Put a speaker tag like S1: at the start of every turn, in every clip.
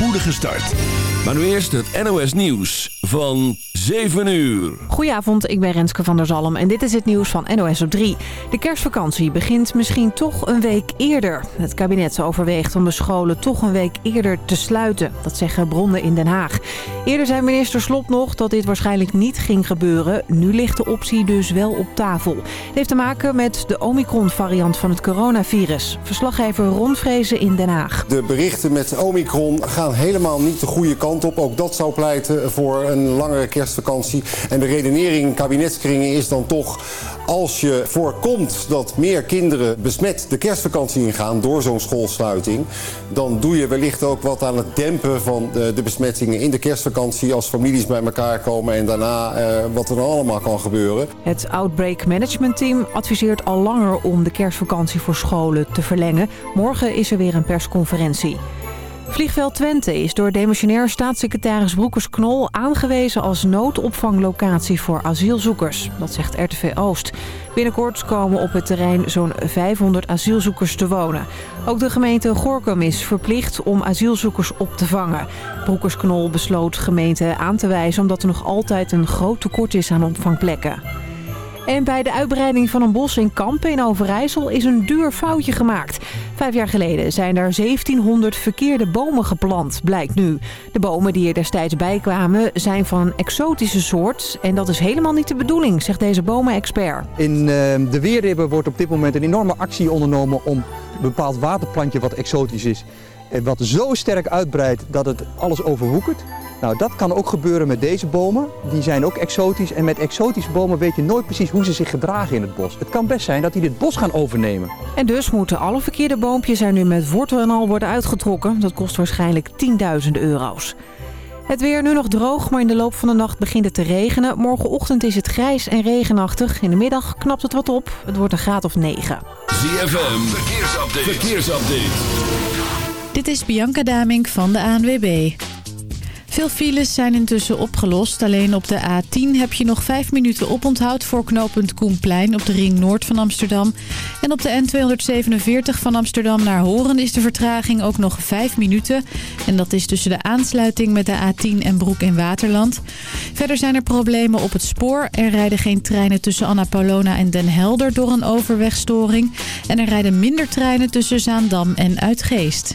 S1: spoedige start. Maar nu eerst het NOS Nieuws van 7 uur.
S2: Goedenavond, ik ben Renske van der Zalm en dit is het nieuws van NOS op 3. De kerstvakantie begint misschien toch een week eerder. Het kabinet overweegt om de scholen toch een week eerder te sluiten. Dat zeggen bronnen in Den Haag. Eerder zei minister Slop nog dat dit waarschijnlijk niet ging gebeuren. Nu ligt de optie dus wel op tafel. Het heeft te maken met de Omicron-variant van het coronavirus. Verslaggever Ron Vrezen in Den Haag.
S3: De berichten met Omicron gaan helemaal niet de goede kant op. Ook dat zou pleiten voor een langere kerstvakantie. En de redenering in kabinetskringen is dan toch... als je voorkomt dat meer kinderen besmet de kerstvakantie ingaan... door zo'n schoolsluiting... dan doe je wellicht ook wat aan het dempen van de, de besmettingen in de kerstvakantie... als families bij elkaar komen en daarna eh, wat er dan allemaal kan gebeuren.
S2: Het Outbreak Management Team adviseert al langer om de kerstvakantie voor scholen te verlengen. Morgen is er weer een persconferentie. Vliegveld Twente is door demissionair staatssecretaris Broekers-Knol aangewezen als noodopvanglocatie voor asielzoekers. Dat zegt RTV Oost. Binnenkort komen op het terrein zo'n 500 asielzoekers te wonen. Ook de gemeente Gorkum is verplicht om asielzoekers op te vangen. Broekers-Knol besloot gemeente aan te wijzen omdat er nog altijd een groot tekort is aan opvangplekken. En bij de uitbreiding van een bos in Kampen in Overijssel is een duur foutje gemaakt. Vijf jaar geleden zijn er 1700 verkeerde bomen geplant, blijkt nu. De bomen die er destijds bij kwamen zijn van exotische soort. En dat is helemaal niet de bedoeling, zegt deze bomenexpert.
S4: In uh, de Weerribben wordt op dit moment een enorme actie ondernomen om een bepaald waterplantje wat exotisch is. En wat zo sterk uitbreidt dat het alles overwoekert. Nou, dat kan ook gebeuren met deze bomen. Die zijn ook exotisch. En met exotische bomen weet je nooit precies hoe ze zich gedragen in het bos. Het kan best zijn dat die dit bos gaan overnemen.
S2: En dus moeten alle verkeerde boompjes er nu met wortel en al worden uitgetrokken. Dat kost waarschijnlijk 10.000 euro's. Het weer nu nog droog, maar in de loop van de nacht begint het te regenen. Morgenochtend is het grijs en regenachtig. In de middag knapt het wat op. Het wordt een graad of 9.
S1: ZFM, verkeersupdate. verkeersupdate.
S5: Dit is Bianca Damink van de ANWB. Veel files zijn intussen opgelost. Alleen op de A10 heb je nog 5 minuten oponthoud voor knooppunt Koenplein op de ring noord van Amsterdam. En op de N247 van Amsterdam naar Horen is de vertraging ook nog 5 minuten. En dat is tussen de aansluiting met de A10 en Broek in Waterland. Verder zijn er problemen op het spoor. Er rijden geen treinen tussen Anna Paulona en Den Helder door een overwegstoring. En er rijden minder treinen tussen Zaandam en Uitgeest.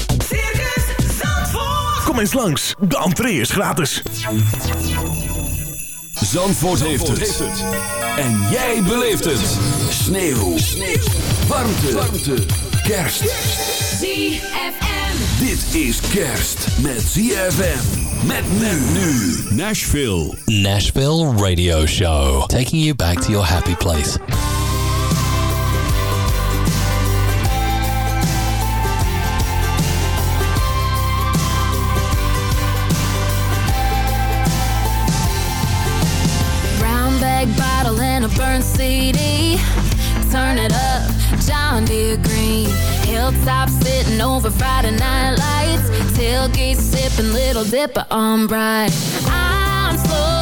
S6: Zandvoort.
S1: Kom eens langs, de entree is gratis. Zandvoort, heeft, het. En jij beleeft het. Sneeuw. Sneeuw. Warmte. Warmte. Kerst.
S6: ZFM.
S1: Dit is kerst met ZFM. Met men nu. Nashville.
S7: Nashville Radio Show. Taking you back to your happy place.
S8: A CD. Turn it up, John Deere green. Hilltop sitting over Friday night lights. Tailgate sipping, little dipper on bright. I'm slow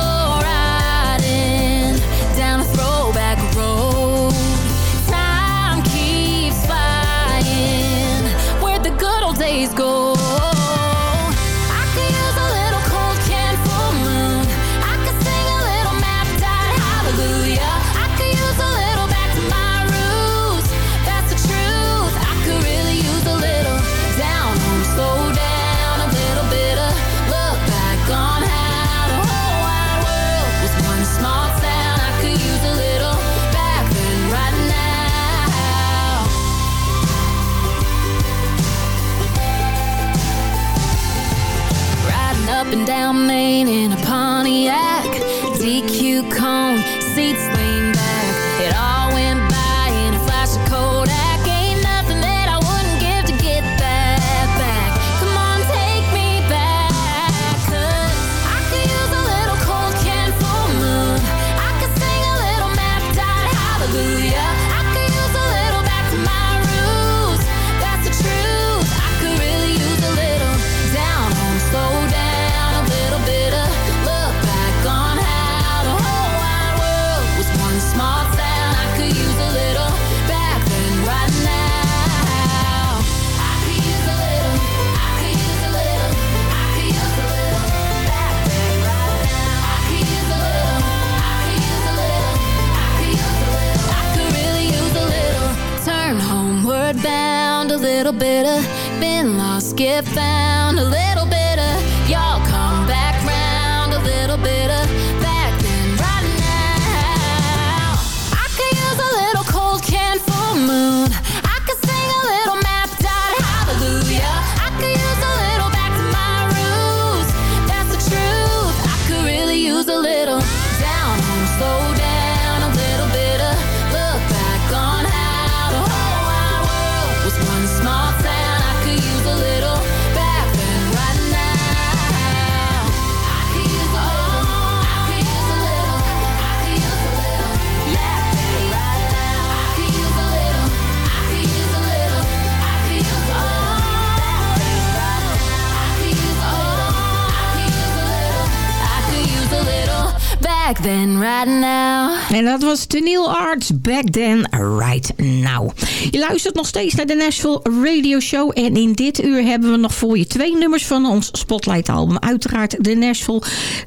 S7: was
S9: Teniel Arts, Back Then, Right Now. Je luistert nog steeds naar de Nashville Radio Show. En in dit uur hebben we nog voor je twee nummers van ons Spotlight album. Uiteraard de Nashville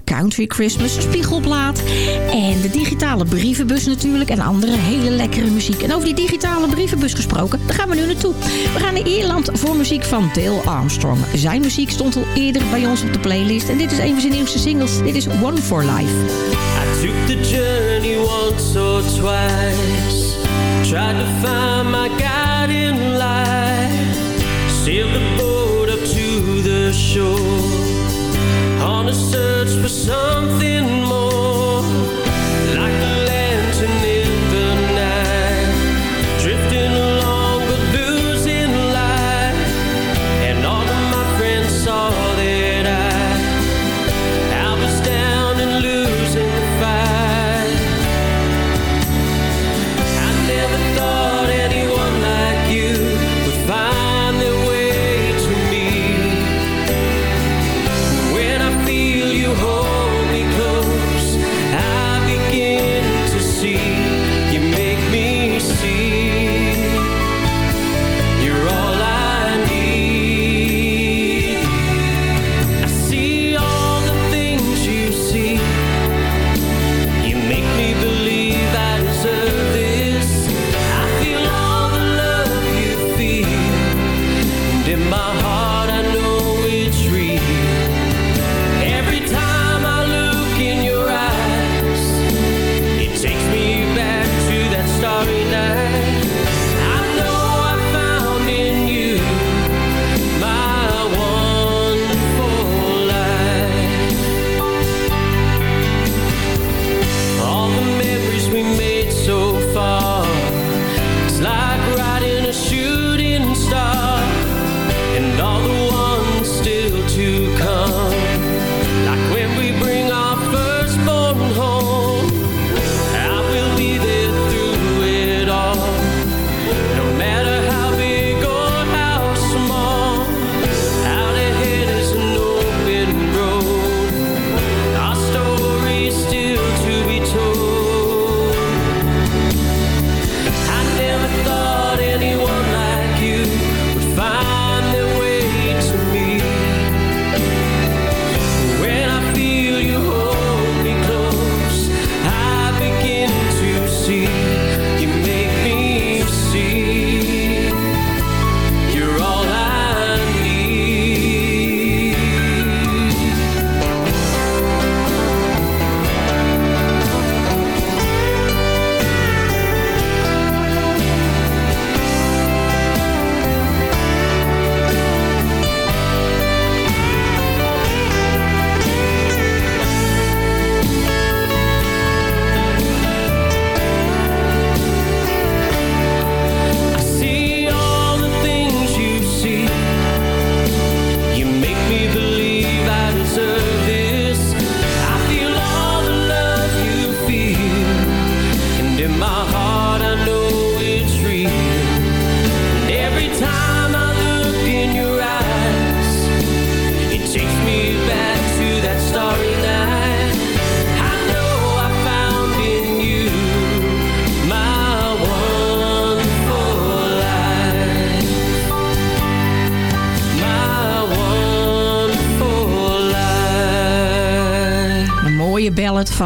S9: Country Christmas Spiegelplaat. En de digitale brievenbus natuurlijk. En andere hele lekkere muziek. En over die digitale brievenbus gesproken, daar gaan we nu naartoe. We gaan naar Ierland voor muziek van Dale Armstrong. Zijn muziek stond al eerder bij ons op de playlist. En dit is een van zijn nieuwste singles. Dit is One for Life.
S10: I took the journey once or twice. Tried to find my guiding light, Sailed the boat up to the shore. On a search for something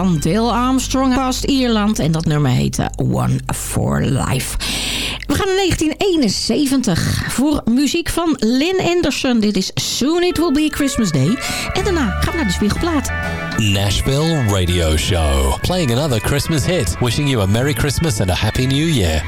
S9: van Dale Armstrong past Ierland. En dat nummer heette One for Life. We gaan naar 1971 voor muziek van Lynn Anderson. Dit is Soon It Will Be Christmas Day. En daarna gaan we naar de Spiegelplaat.
S8: Nashville Radio Show. Playing another Christmas hit. Wishing you a Merry Christmas and a Happy New Year.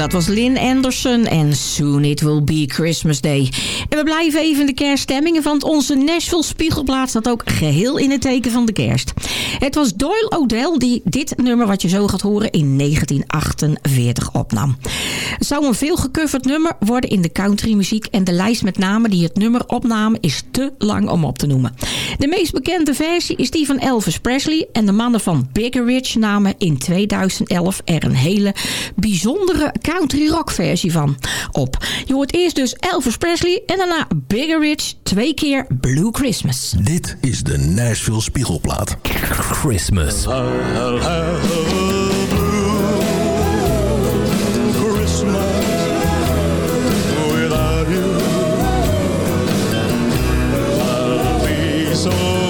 S9: Dat was Lynn Anderson en Soon It Will Be Christmas Day. En we blijven even in de kerststemmingen, want onze Nashville Spiegelplaat staat ook geheel in het teken van de kerst. Het was Doyle Odell die dit nummer wat je zo gaat horen in 1948 opnam. Het zou een veel gecoverd nummer worden in de countrymuziek en de lijst met namen die het nummer opnamen is te lang om op te noemen. De meest bekende versie is die van Elvis Presley en de mannen van Bigger namen in 2011 er een hele bijzondere country rock versie van op. Je hoort eerst dus Elvis Presley en daarna Bigger Rich twee keer Blue Christmas.
S11: Dit is de Nashville Spiegelplaat.
S8: Christmas.
S12: without you. I'll be so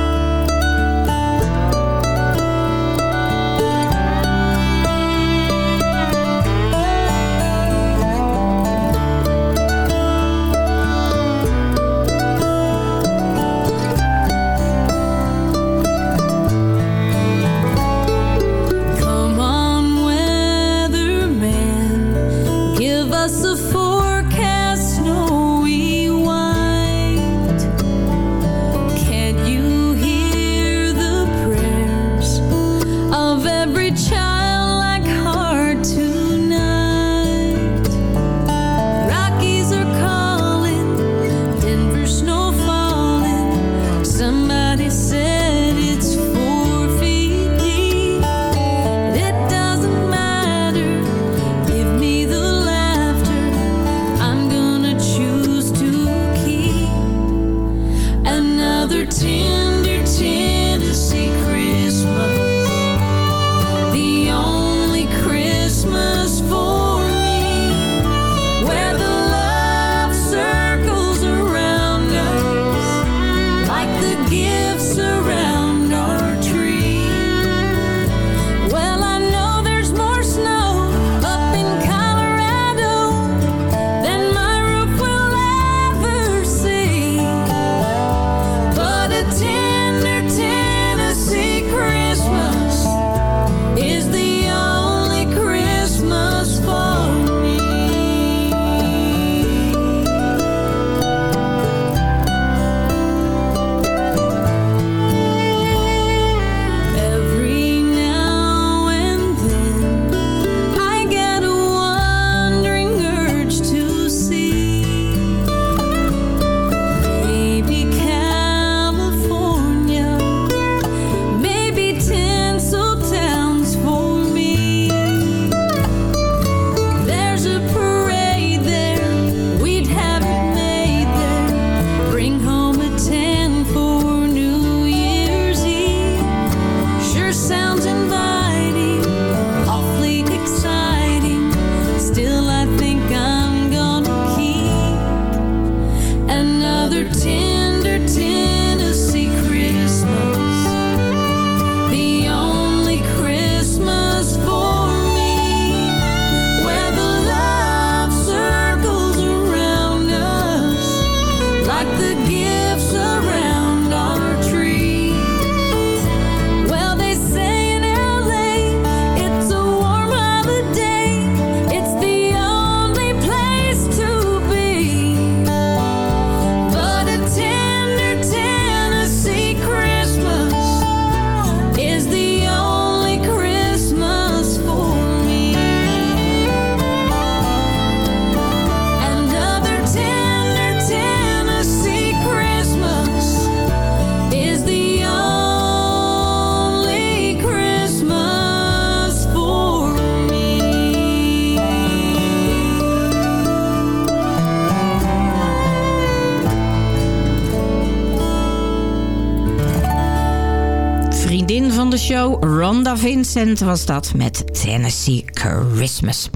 S9: Rhonda Vincent, was dat met Tennessee Christmas.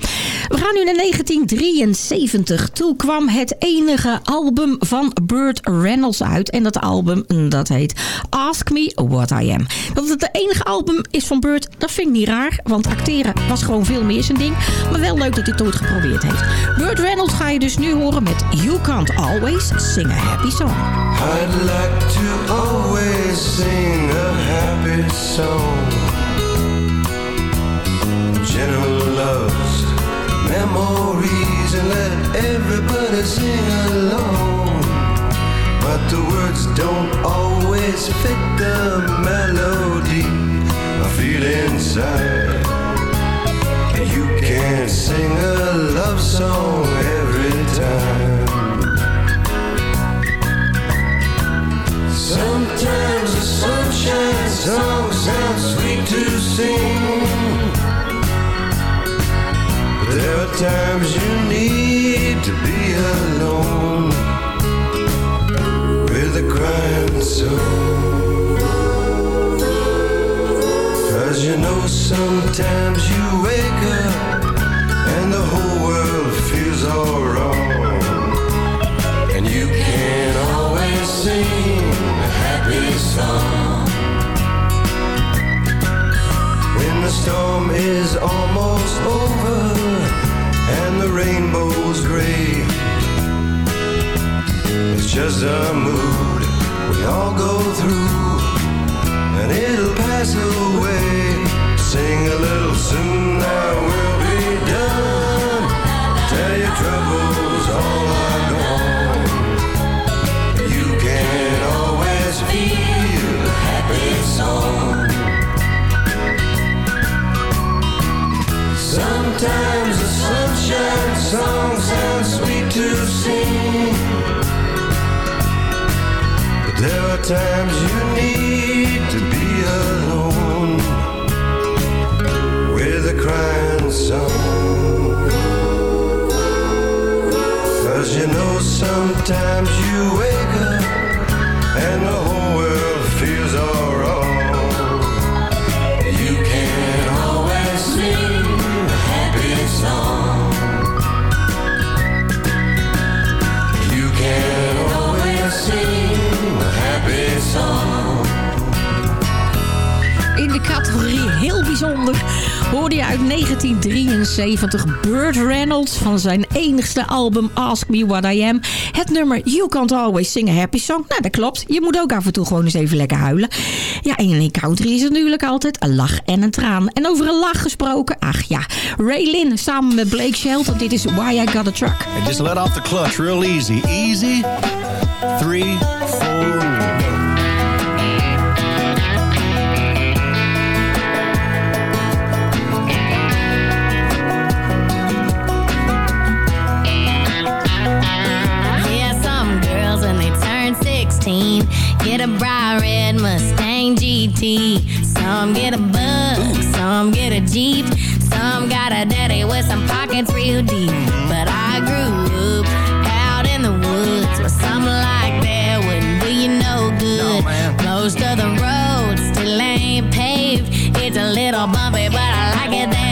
S9: We gaan nu naar 1973. Toen kwam het enige album van Burt Reynolds uit. En dat album, dat heet Ask Me What I Am. Dat het de enige album is van Burt, dat vind ik niet raar. Want acteren was gewoon veel meer zijn ding. Maar wel leuk dat hij het ooit geprobeerd heeft. Burt Reynolds ga je dus nu horen met You Can't Always Sing a Happy Song.
S12: I'd like to always sing a happy song. Let everybody sing along. But the words don't always fit the melody I feel inside. You can't sing a love song every time. Sometimes a sunshine song sounds sweet to sing. There are times you need to be alone with a crying soul. Cause you know sometimes you wake up and the whole world feels all wrong. And you can't always sing a happy song. Storm is almost over and the rainbow's gray, it's just a mood we all go through, to sing. But there are times you need to be alone with a crying song. Cause you know sometimes you wake up and the whole world
S9: categorie heel bijzonder hoorde je uit 1973 Burt Reynolds van zijn enigste album Ask Me What I Am. Het nummer You Can't Always Sing a Happy Song. Nou, dat klopt. Je moet ook af en toe gewoon eens even lekker huilen. Ja, in country is het natuurlijk altijd een lach en een traan. En over een lach gesproken, ach ja, Ray Lynn samen met Blake Shelton. Dit is Why I Got a Truck.
S13: And just let off the clutch real easy. Easy. Three, four,
S8: GT. Some get a bug, some get a Jeep, some got a daddy with some pockets real deep. But I grew up out in the woods where something like that wouldn't do you no good. Most of the roads still ain't paved. It's a little bumpy, but I like it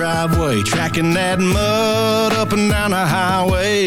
S8: driveway, tracking that mud up and down the highway.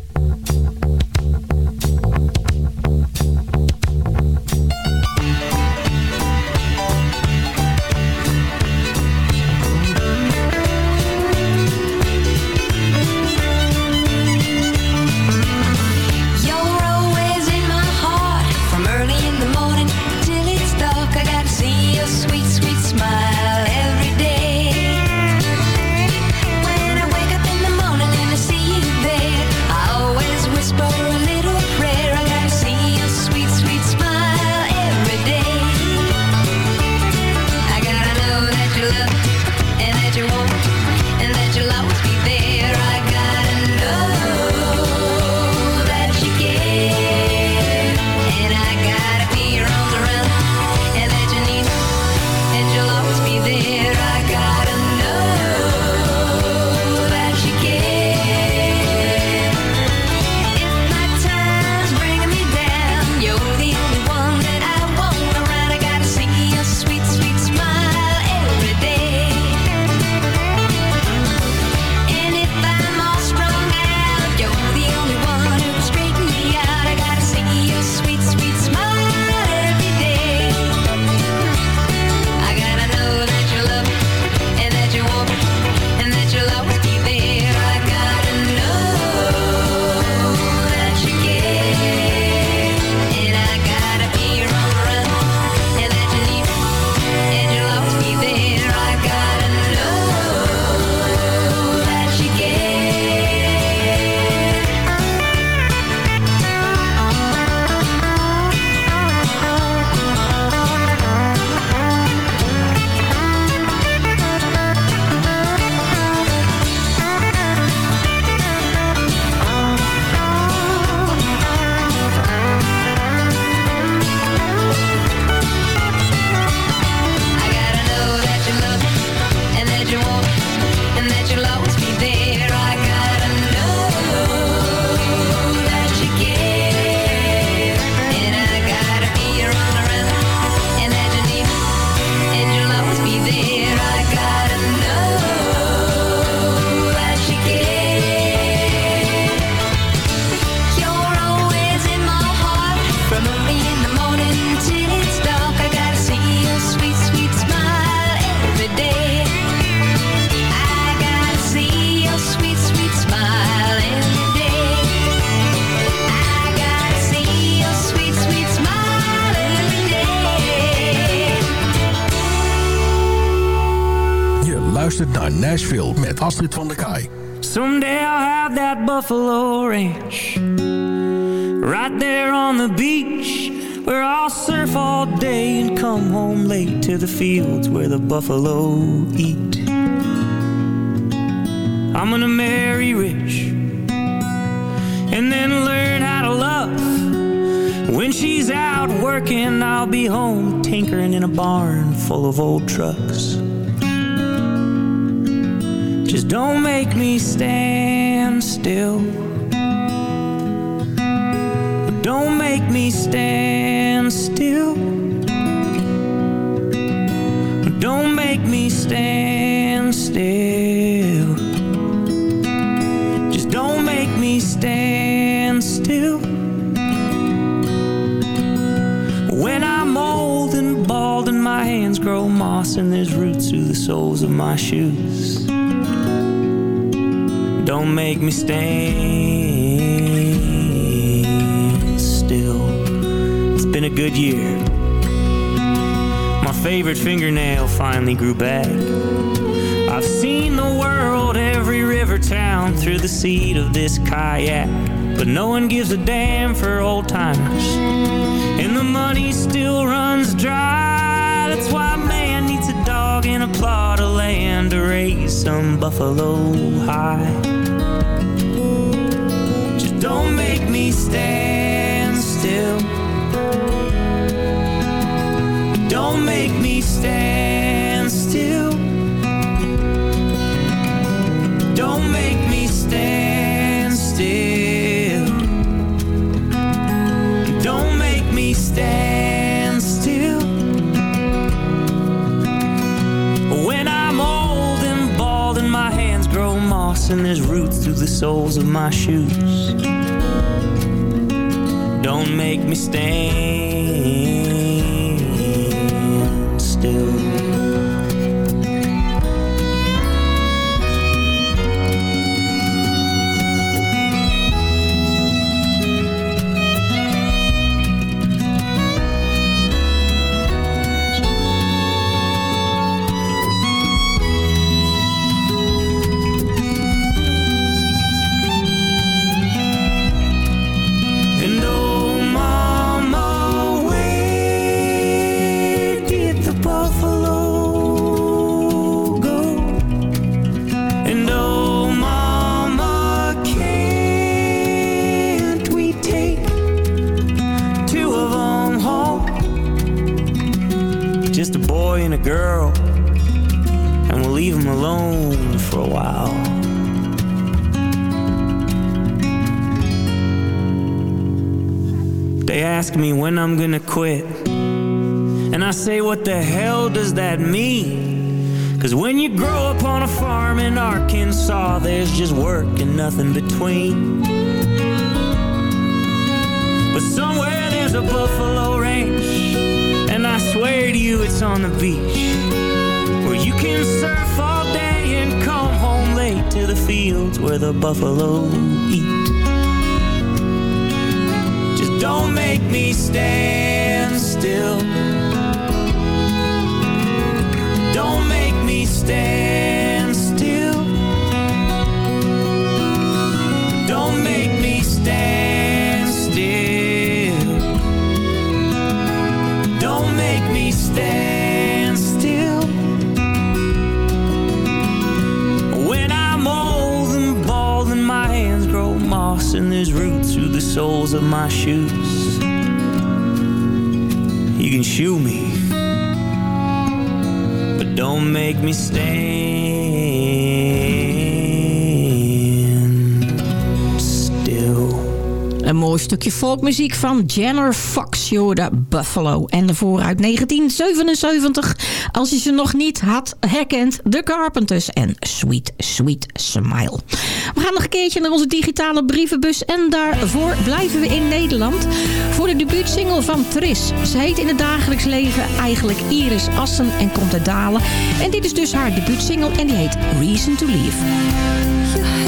S14: Nashville met Astrid van der Kaai.
S6: Someday I'll have that buffalo ranch Right there on the beach Where I'll surf all day and come home late To the fields where the buffalo eat. I'm gonna marry rich And then learn how to love. When she's out working I'll be home tinkering in a barn full of old trucks. Don't make me stand still. Don't make me stand still. Don't make me stand still. Just don't make me stand still. When I'm old and bald and my hands grow moss And there's roots through the soles of my shoes. Don't make me stand still. It's been a good year. My favorite fingernail finally grew back. I've seen the world, every river town Through the seat of this kayak. But no one gives a damn for old timers And the money still runs dry. That's why man needs a dog and a plot of land To raise some buffalo high. Don't make me stand still. Don't make me stand still. Don't make me stand still. Don't make me stand still. When I'm old and bald and my hands grow moss and there's roots through the soles of my shoes. Don't make me stand quit. And I say, what the hell does that mean? Cause when you grow up on a farm in Arkansas, there's just work and nothing between. But somewhere there's a buffalo ranch, and I swear to you it's on the beach. Where you can surf all day and come home late to the fields where the buffalo eat. Just don't make me stand still. Don't make me stand still. Don't make me stand still. Don't make me stand still. When I'm old and bald and my hands grow moss and there's roots through the soles of my shoes. Can shoe me, but don't make me stand still.
S9: Een mooi stukje folkmuziek van Jenner Fox, Yoda Buffalo. En daarvoor uit 1977, als je ze nog niet had herkend, The Carpenters en Sweet Sweet Smile. We gaan nog een keertje naar onze digitale brievenbus en daarvoor blijven we in Nederland. Voor de debuutsingle van Tris. Ze heet in het dagelijks leven eigenlijk Iris Assen en komt uit Dalen. En dit is dus haar debuutsingle en die heet Reason to Leave.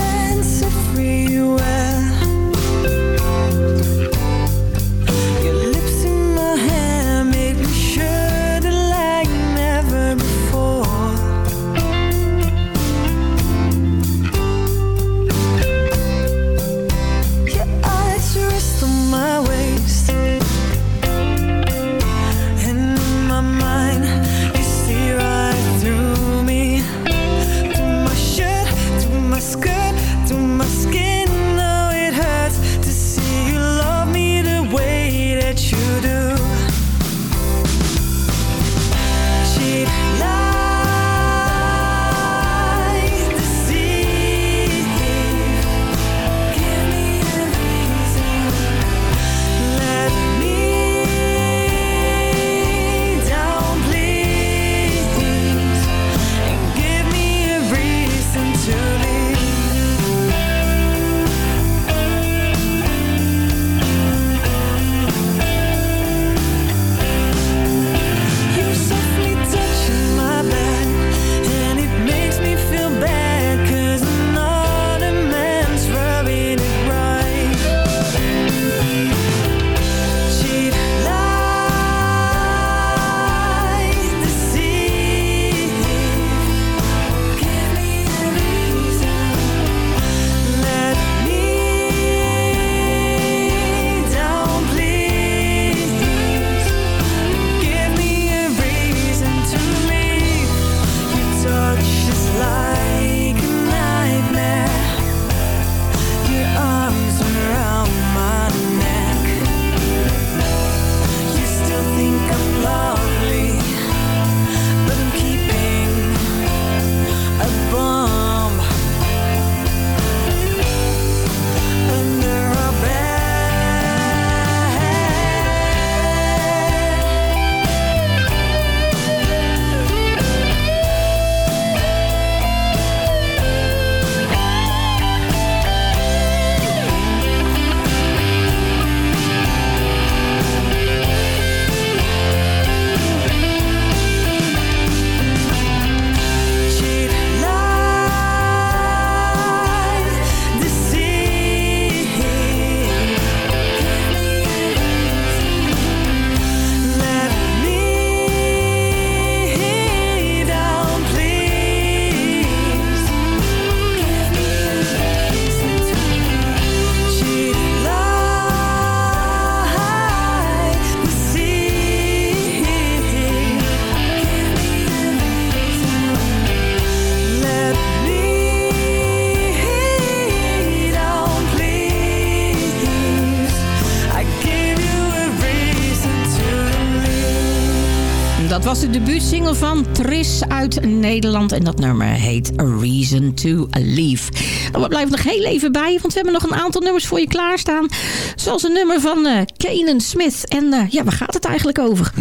S9: De debuutsingle van Tris uit Nederland. En dat nummer heet A Reason to Leave. Nou, we blijven nog heel even bij, want we hebben nog een aantal nummers voor je klaarstaan. Zoals een nummer van eh Kanan Smith. En eh, ja, waar gaat het eigenlijk over?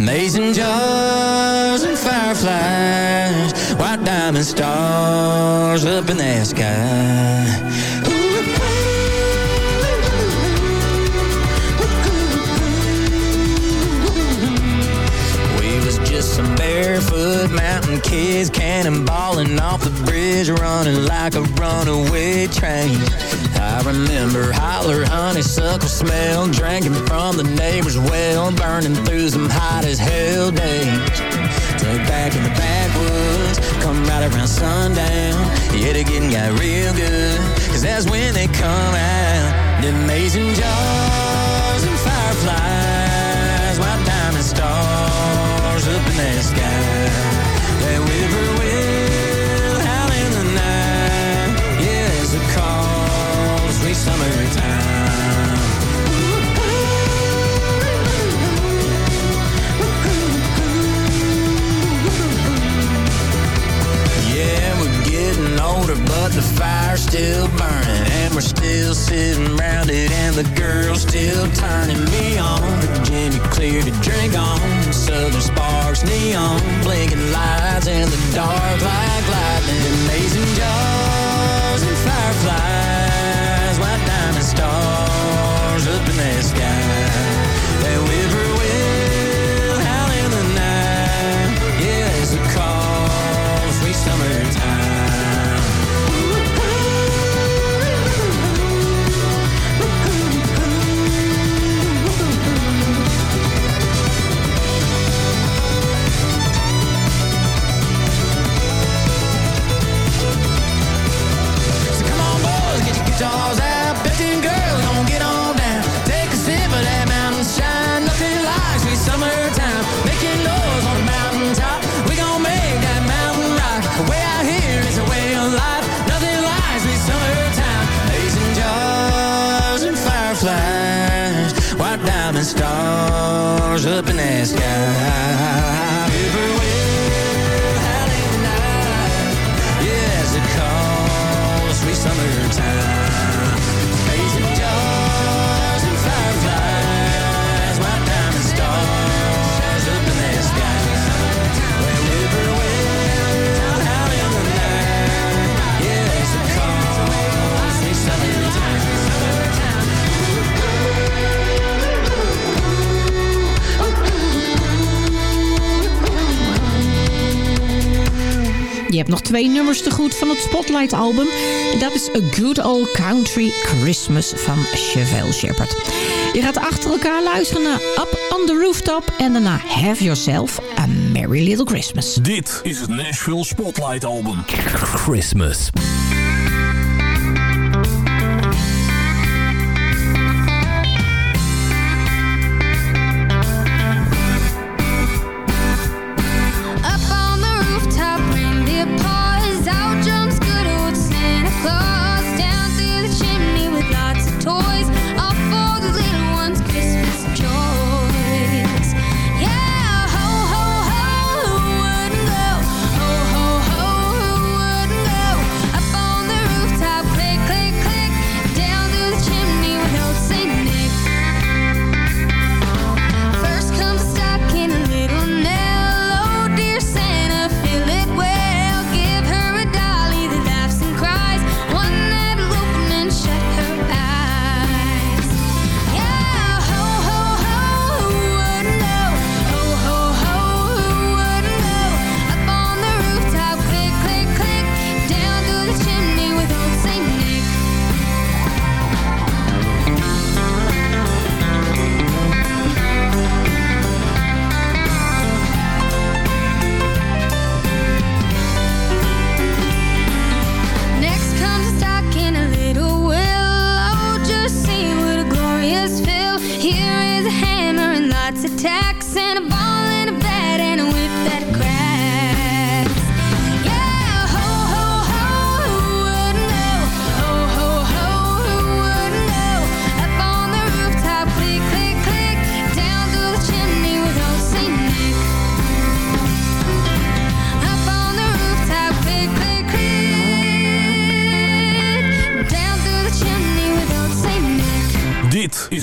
S15: Jars and fireflies, white diamond stars up in the sky. Barefoot mountain kids cannonballing off the bridge, running like a runaway train. I remember holler honeysuckle smell, drinking from the neighbor's well, burning through some hot as hell days. Tuck back in the backwoods, come right around sundown. Yeah, the getting got real good, cause that's when they come out. The amazing jars and fireflies, white diamond stars up in the sky. Dark like lightning. Amazing jars and fireflies, up in the sky. this girl
S9: Je hebt nog twee nummers te goed van het Spotlight album. En dat is A Good Old Country Christmas van Chevelle Shepard. Je gaat achter elkaar luisteren naar Up on the Rooftop. En daarna Have Yourself a Merry Little Christmas.
S11: Dit is het Nashville Spotlight Album. Christmas.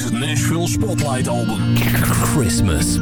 S7: is het Nashville
S16: Spotlight Album.
S8: Christmas.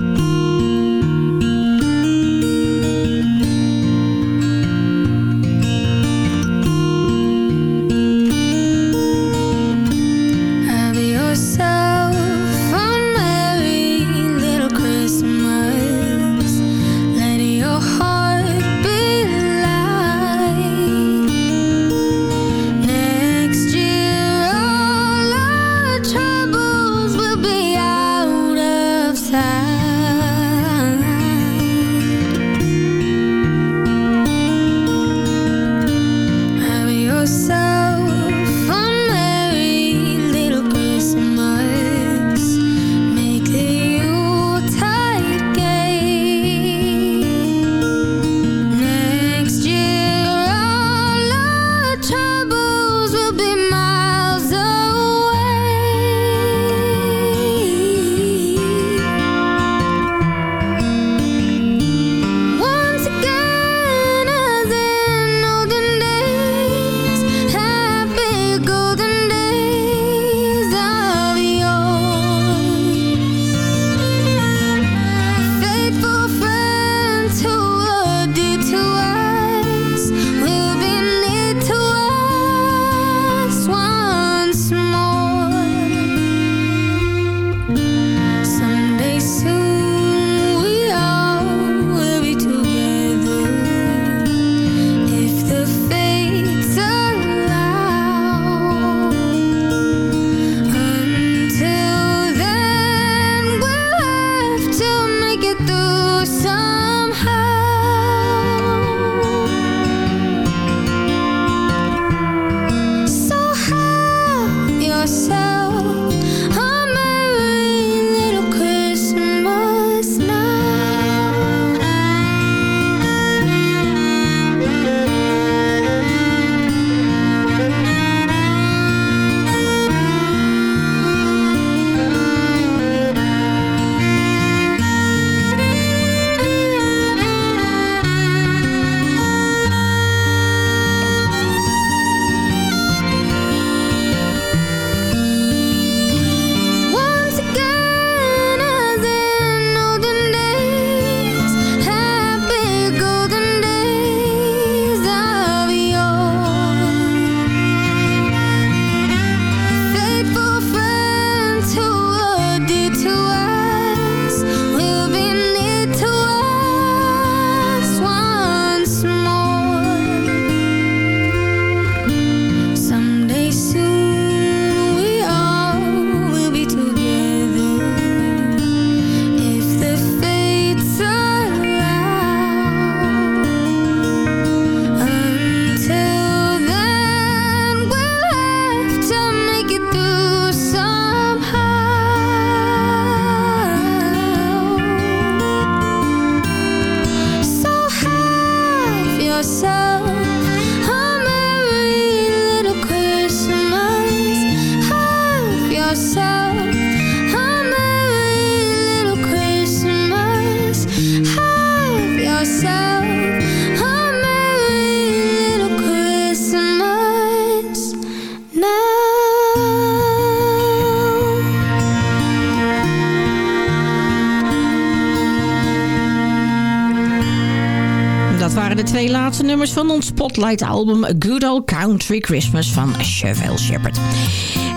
S9: laatste nummers van ons Spotlight-album... Good Old Country Christmas van Chevelle Shepard.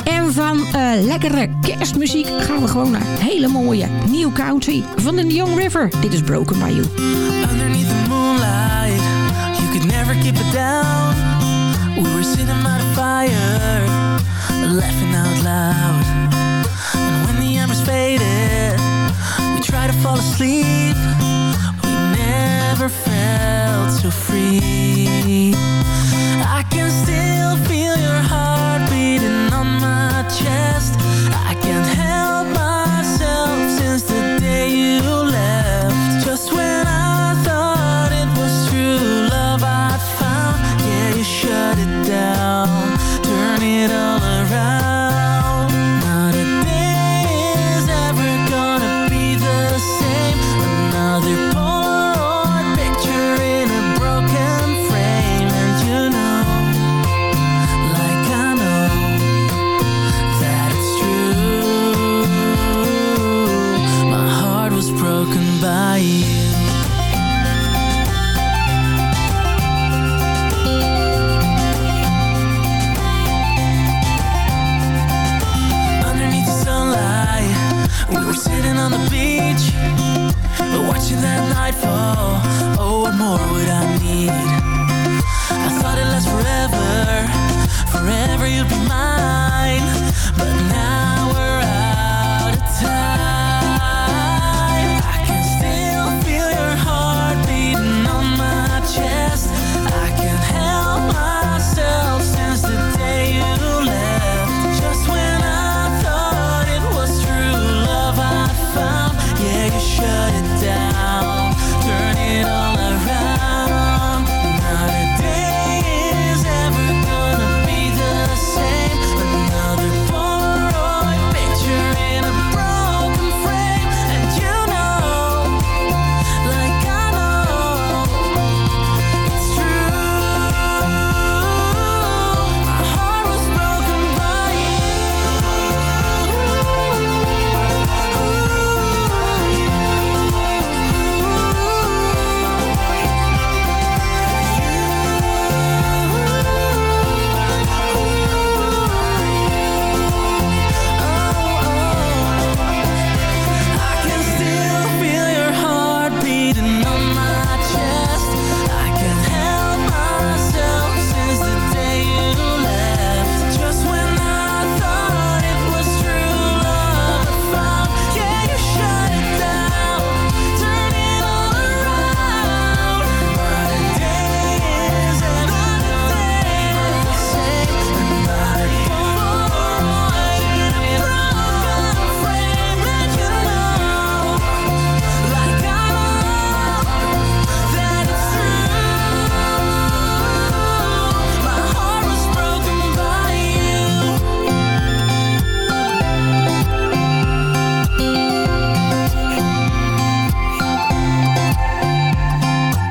S9: En van uh, lekkere kerstmuziek gaan we gewoon naar hele mooie New Country van de Young River. Dit is Broken By You.
S6: Underneath the moonlight, you could never keep it down. We were sitting by the fire, laughing out loud. And when the embers faded, we tried to fall asleep. We never felt so free.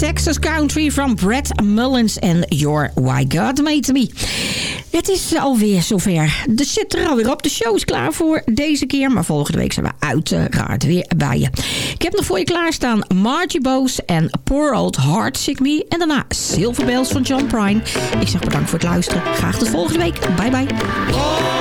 S8: Texas Country van Brad Mullins en Your Why God Made Me. Het is alweer zover. De zit er alweer op. De show is klaar voor deze keer. Maar volgende week zijn we uiteraard weer bij je. Ik heb nog voor je klaarstaan Margie Bose en Poor Old Heart Sick Me. En daarna Silver Bells van John Prine. Ik zeg bedankt voor het luisteren. Graag tot volgende week. Bye bye.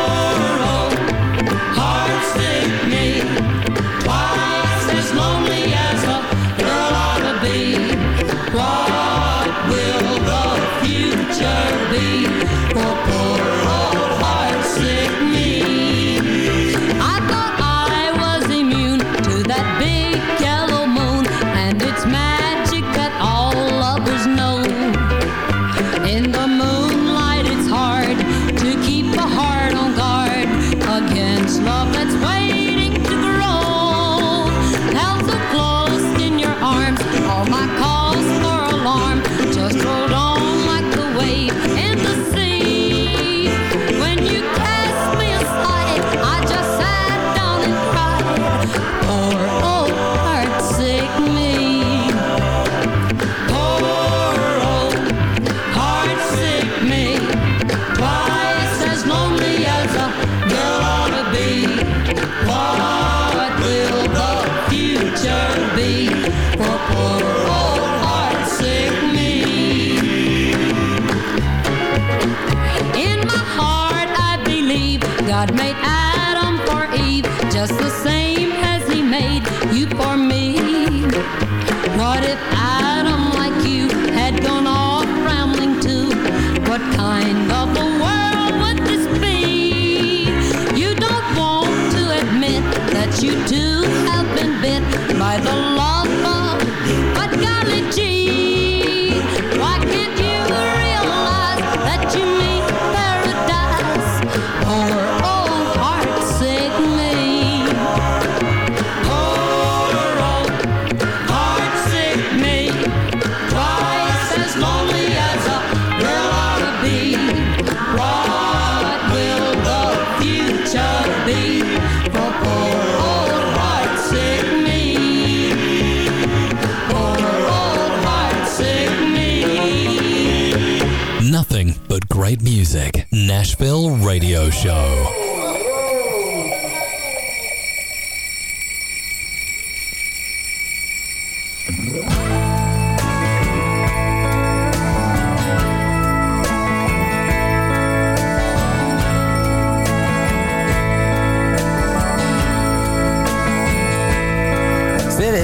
S17: But
S7: great music. Nashville Radio Show.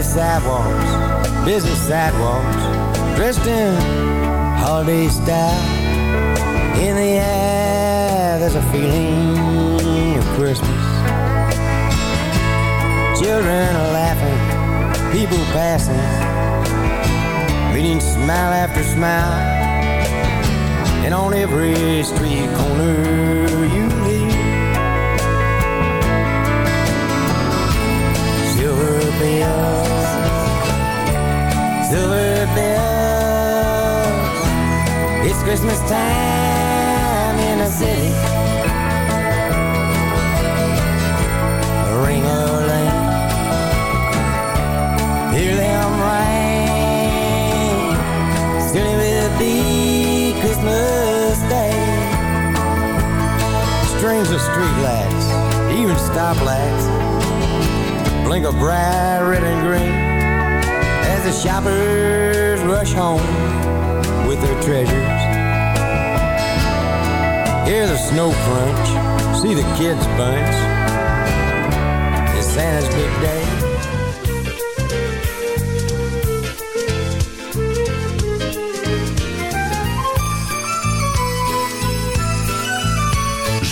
S18: Sidewalks, busy sidewalks, dressed in holiday style. There's a feeling of Christmas. Children are laughing, people passing, meeting smile after smile. And on every street corner you leave, silver bells, silver bells. It's Christmas time in the city. Strings of street lights, even stoplights blink of bright red and green as the shoppers rush home with their treasures. Hear the snow crunch, see the kids bunch. It's Santa's big day.